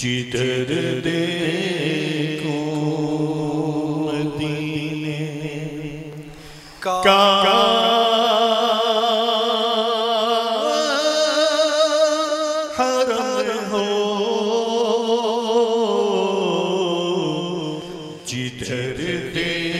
چتر دے کو مدینے کا چتر دے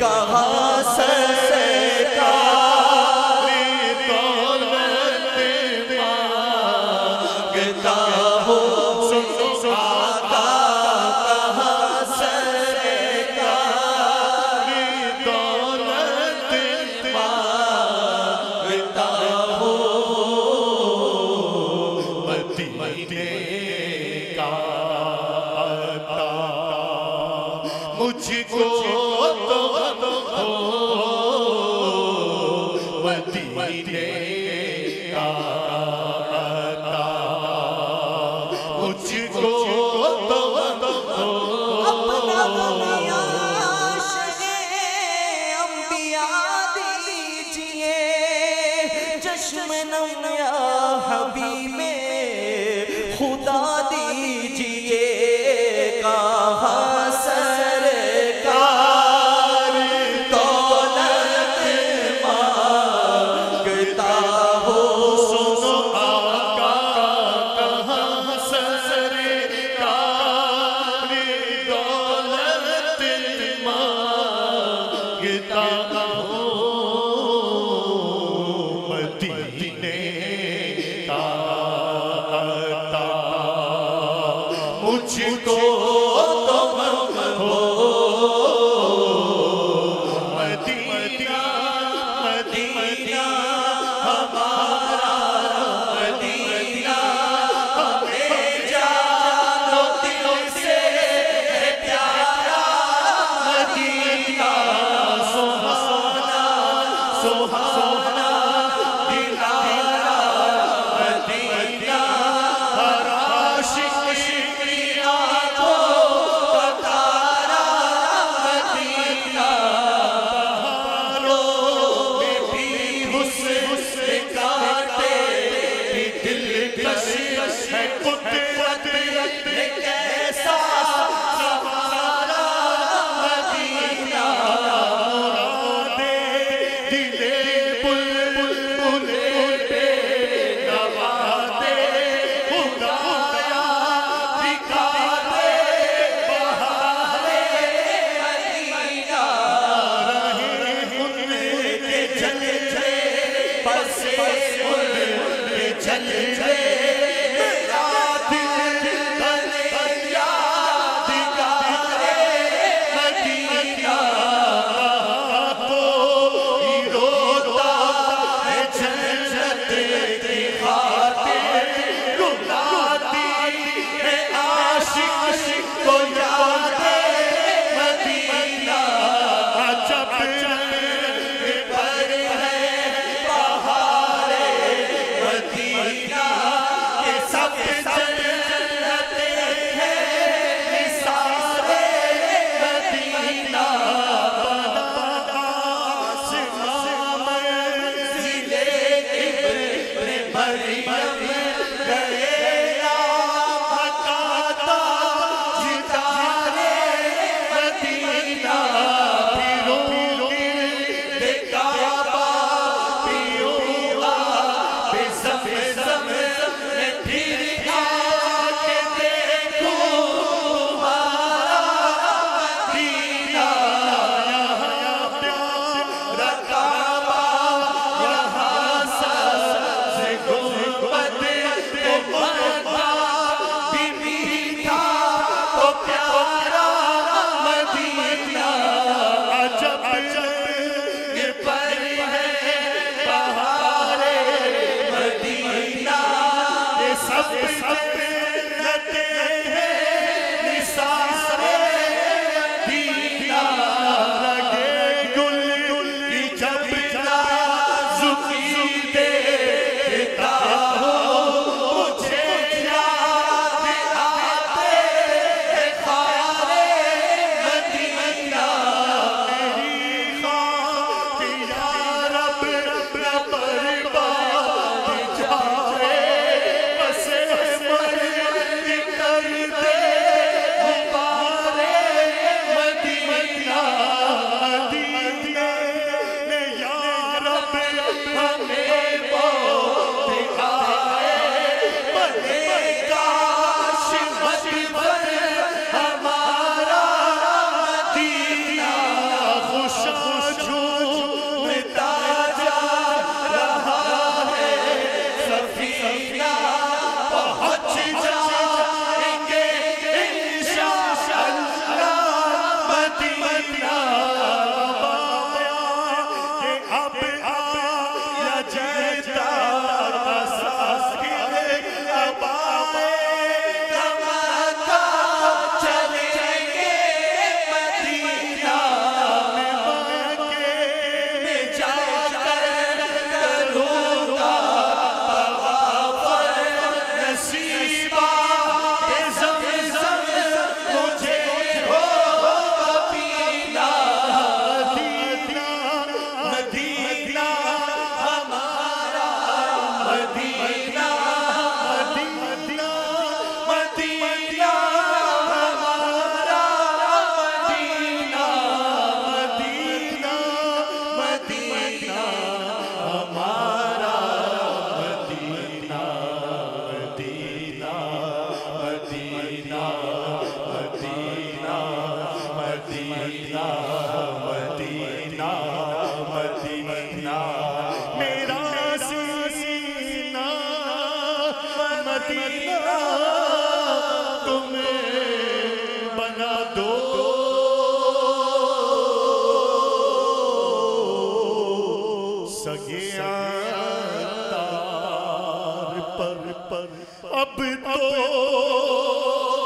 کہاں سے مانگتا ہوں سناتا کہاں سے دولت مانگتا ہوں مدینے کا عطا مجھ کو تو ہو مدینے مجھ کو سب پہ رہتے ہیں میرا سینا مدینہ بنا دو۔ پر پر اب تو